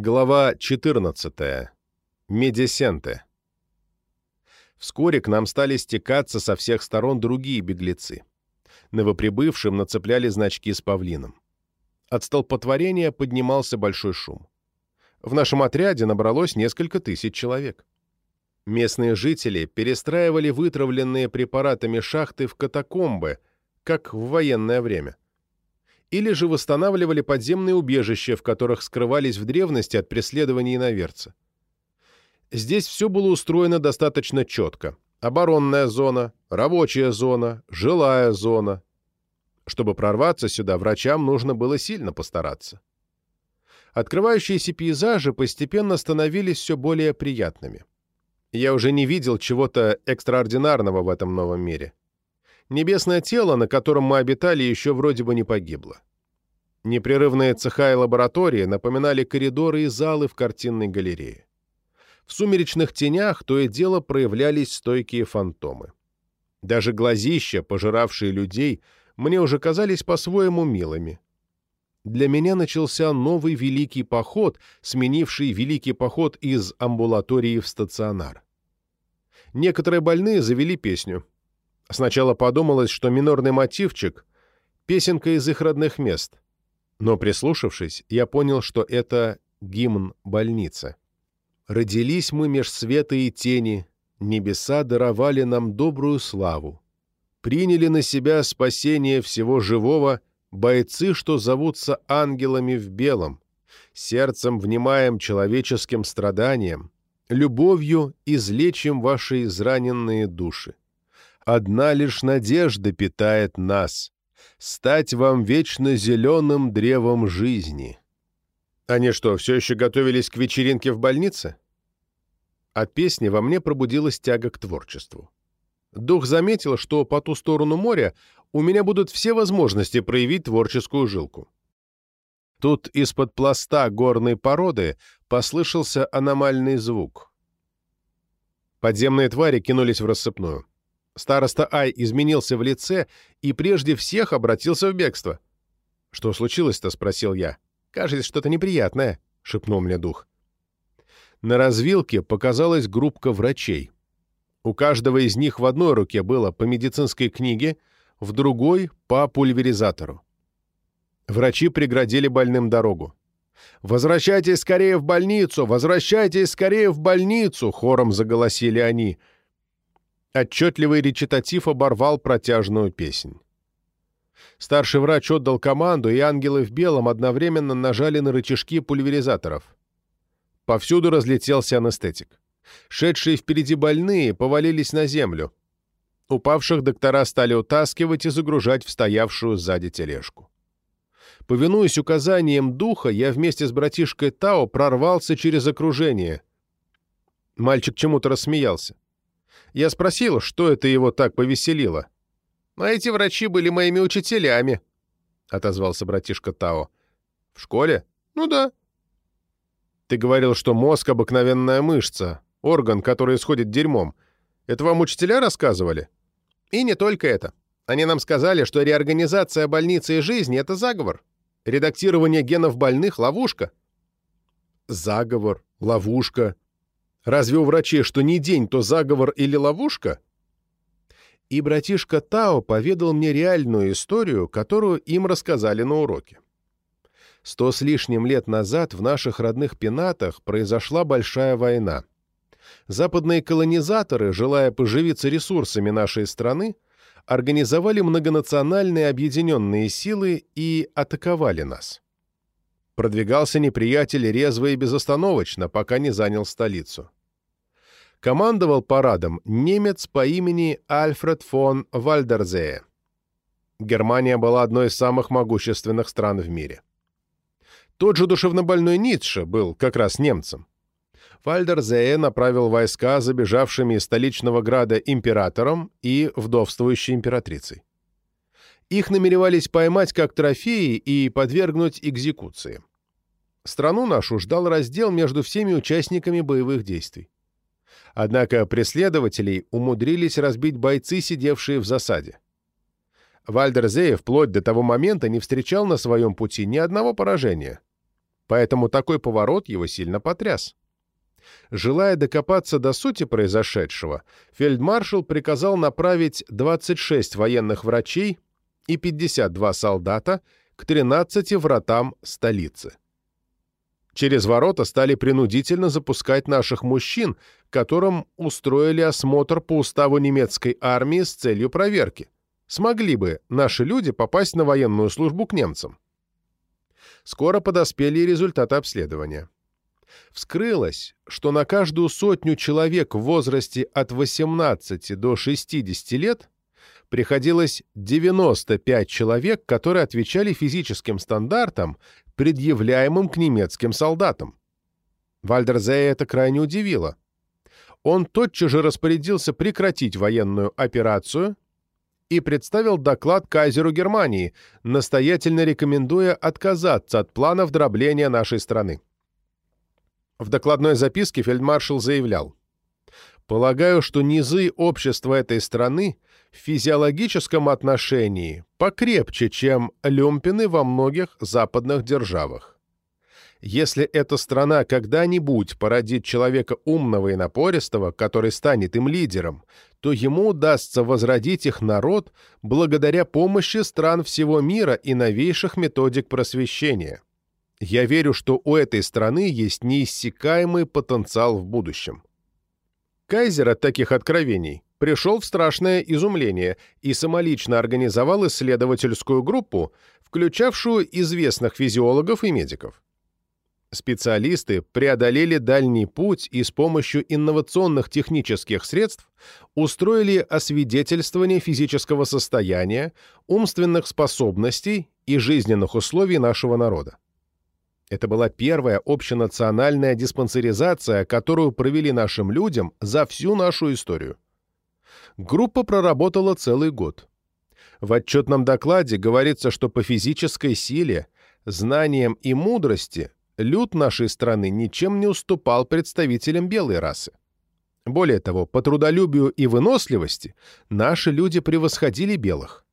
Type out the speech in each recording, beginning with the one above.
Глава 14. Медисенте. Вскоре к нам стали стекаться со всех сторон другие беглецы. Новоприбывшим нацепляли значки с павлином. От столпотворения поднимался большой шум. В нашем отряде набралось несколько тысяч человек. Местные жители перестраивали вытравленные препаратами шахты в катакомбы, как в военное время. Или же восстанавливали подземные убежища, в которых скрывались в древности от преследований иноверца. Здесь все было устроено достаточно четко. Оборонная зона, рабочая зона, жилая зона. Чтобы прорваться сюда, врачам нужно было сильно постараться. Открывающиеся пейзажи постепенно становились все более приятными. Я уже не видел чего-то экстраординарного в этом новом мире. Небесное тело, на котором мы обитали, еще вроде бы не погибло. Непрерывные цеха и лаборатории напоминали коридоры и залы в картинной галерее. В сумеречных тенях то и дело проявлялись стойкие фантомы. Даже глазища, пожиравшие людей, мне уже казались по-своему милыми. Для меня начался новый великий поход, сменивший великий поход из амбулатории в стационар. Некоторые больные завели песню. Сначала подумалось, что минорный мотивчик — песенка из их родных мест. Но прислушавшись, я понял, что это гимн больницы. Родились мы меж света и тени, небеса даровали нам добрую славу. Приняли на себя спасение всего живого бойцы, что зовутся ангелами в белом, сердцем внимаем человеческим страданиям, любовью излечим ваши израненные души. Одна лишь надежда питает нас — стать вам вечно зеленым древом жизни. Они что, все еще готовились к вечеринке в больнице? От песни во мне пробудилась тяга к творчеству. Дух заметил, что по ту сторону моря у меня будут все возможности проявить творческую жилку. Тут из-под пласта горной породы послышался аномальный звук. Подземные твари кинулись в рассыпную. Староста Ай изменился в лице и прежде всех обратился в бегство. «Что случилось-то?» — спросил я. «Кажется, что-то неприятное», — шепнул мне дух. На развилке показалась группка врачей. У каждого из них в одной руке было по медицинской книге, в другой — по пульверизатору. Врачи преградили больным дорогу. «Возвращайтесь скорее в больницу! Возвращайтесь скорее в больницу!» — хором заголосили они. Отчетливый речитатив оборвал протяжную песнь. Старший врач отдал команду, и ангелы в белом одновременно нажали на рычажки пульверизаторов. Повсюду разлетелся анестетик. Шедшие впереди больные повалились на землю. Упавших доктора стали утаскивать и загружать в стоявшую сзади тележку. Повинуясь указаниям духа, я вместе с братишкой Тао прорвался через окружение. Мальчик чему-то рассмеялся. Я спросил, что это его так повеселило. «А эти врачи были моими учителями», — отозвался братишка Тао. «В школе?» «Ну да». «Ты говорил, что мозг — обыкновенная мышца, орган, который исходит дерьмом. Это вам учителя рассказывали?» «И не только это. Они нам сказали, что реорганизация больницы и жизни — это заговор. Редактирование генов больных — ловушка». «Заговор, ловушка. Разве у врачей что не день, то заговор или ловушка?» И братишка Тао поведал мне реальную историю, которую им рассказали на уроке. Сто с лишним лет назад в наших родных пенатах произошла большая война. Западные колонизаторы, желая поживиться ресурсами нашей страны, организовали многонациональные объединенные силы и атаковали нас. Продвигался неприятель резво и безостановочно, пока не занял столицу. Командовал парадом немец по имени Альфред фон Вальдерзее. Германия была одной из самых могущественных стран в мире. Тот же душевнобольной Ницше был как раз немцем. Вальдерзее направил войска забежавшими из столичного града императором и вдовствующей императрицей. Их намеревались поймать как трофеи и подвергнуть экзекуции. Страну нашу ждал раздел между всеми участниками боевых действий. Однако преследователей умудрились разбить бойцы, сидевшие в засаде. Вальдерзее вплоть до того момента не встречал на своем пути ни одного поражения. поэтому такой поворот его сильно потряс. Желая докопаться до сути произошедшего, фельдмаршал приказал направить 26 военных врачей и 52 солдата к 13 вратам столицы. Через ворота стали принудительно запускать наших мужчин, которым устроили осмотр по уставу немецкой армии с целью проверки. Смогли бы наши люди попасть на военную службу к немцам? Скоро подоспели результаты обследования. Вскрылось, что на каждую сотню человек в возрасте от 18 до 60 лет приходилось 95 человек, которые отвечали физическим стандартам, предъявляемым к немецким солдатам. Вальдерзея это крайне удивило. Он тотчас же распорядился прекратить военную операцию и представил доклад кайзеру Германии, настоятельно рекомендуя отказаться от планов дробления нашей страны. В докладной записке фельдмаршал заявлял, «Полагаю, что низы общества этой страны в физиологическом отношении покрепче, чем люмпины во многих западных державах. Если эта страна когда-нибудь породит человека умного и напористого, который станет им лидером, то ему удастся возродить их народ благодаря помощи стран всего мира и новейших методик просвещения. Я верю, что у этой страны есть неиссякаемый потенциал в будущем. Кайзер от таких откровений пришел в страшное изумление и самолично организовал исследовательскую группу, включавшую известных физиологов и медиков. Специалисты преодолели дальний путь и с помощью инновационных технических средств устроили освидетельствование физического состояния, умственных способностей и жизненных условий нашего народа. Это была первая общенациональная диспансеризация, которую провели нашим людям за всю нашу историю. Группа проработала целый год. В отчетном докладе говорится, что по физической силе, знаниям и мудрости люд нашей страны ничем не уступал представителям белой расы. Более того, по трудолюбию и выносливости наши люди превосходили белых.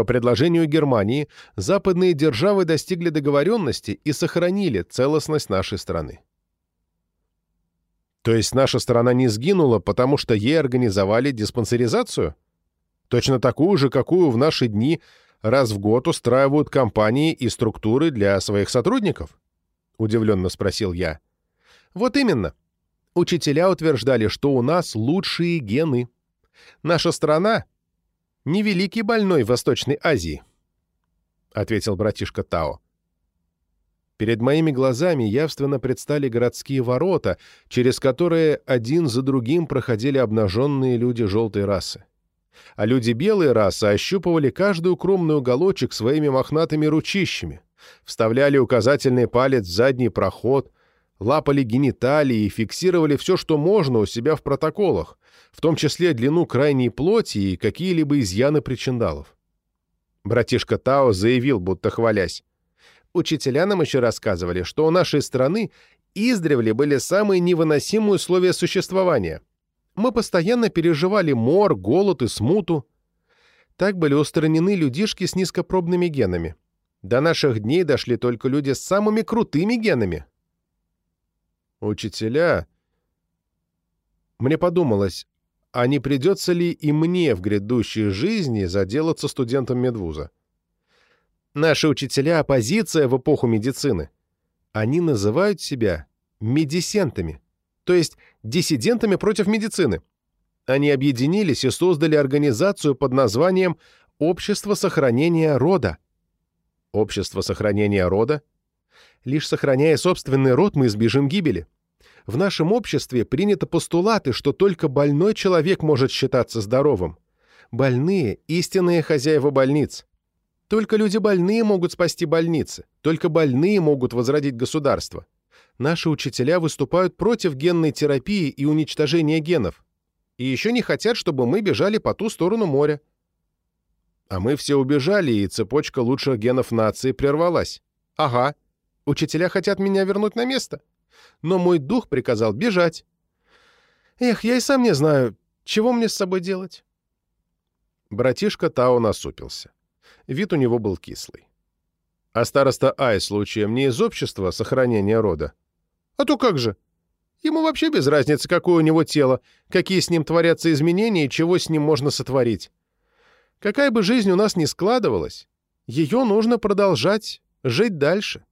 По предложению Германии, западные державы достигли договоренности и сохранили целостность нашей страны. То есть наша страна не сгинула, потому что ей организовали диспансеризацию? Точно такую же, какую в наши дни раз в год устраивают компании и структуры для своих сотрудников? удивленно спросил я. Вот именно. Учителя утверждали, что у нас лучшие гены. Наша страна — невеликий больной в Восточной Азии, — ответил братишка Тао. Перед моими глазами явственно предстали городские ворота, через которые один за другим проходили обнаженные люди желтой расы. А люди белой расы ощупывали каждый укромный уголочек своими мохнатыми ручищами — вставляли указательный палец в задний проход, лапали гениталии и фиксировали все, что можно у себя в протоколах, в том числе длину крайней плоти и какие-либо изъяны причиндалов. Братишка Тао заявил, будто хвалясь. Учителя нам еще рассказывали, что у нашей страны издревле были самые невыносимые условия существования. Мы постоянно переживали мор, голод и смуту. Так были устранены людишки с низкопробными генами. До наших дней дошли только люди с самыми крутыми генами. Учителя... Мне подумалось, а не придется ли и мне в грядущей жизни заделаться студентом медвуза? Наши учителя — оппозиция в эпоху медицины. Они называют себя медисентами, то есть диссидентами против медицины. Они объединились и создали организацию под названием «Общество сохранения рода». Общество сохранения рода? Лишь сохраняя собственный род, мы избежим гибели. В нашем обществе приняты постулаты, что только больной человек может считаться здоровым. Больные – истинные хозяева больниц. Только люди больные могут спасти больницы. Только больные могут возродить государство. Наши учителя выступают против генной терапии и уничтожения генов. И еще не хотят, чтобы мы бежали по ту сторону моря. А мы все убежали, и цепочка лучших генов нации прервалась. Ага, учителя хотят меня вернуть на место. Но мой дух приказал бежать. Эх, я и сам не знаю, чего мне с собой делать. Братишка Тао насупился. Вид у него был кислый. А староста Ай случаем не из общества сохранения рода? А то как же? Ему вообще без разницы, какое у него тело, какие с ним творятся изменения и чего с ним можно сотворить. Какая бы жизнь у нас ни складывалась, ее нужно продолжать, жить дальше.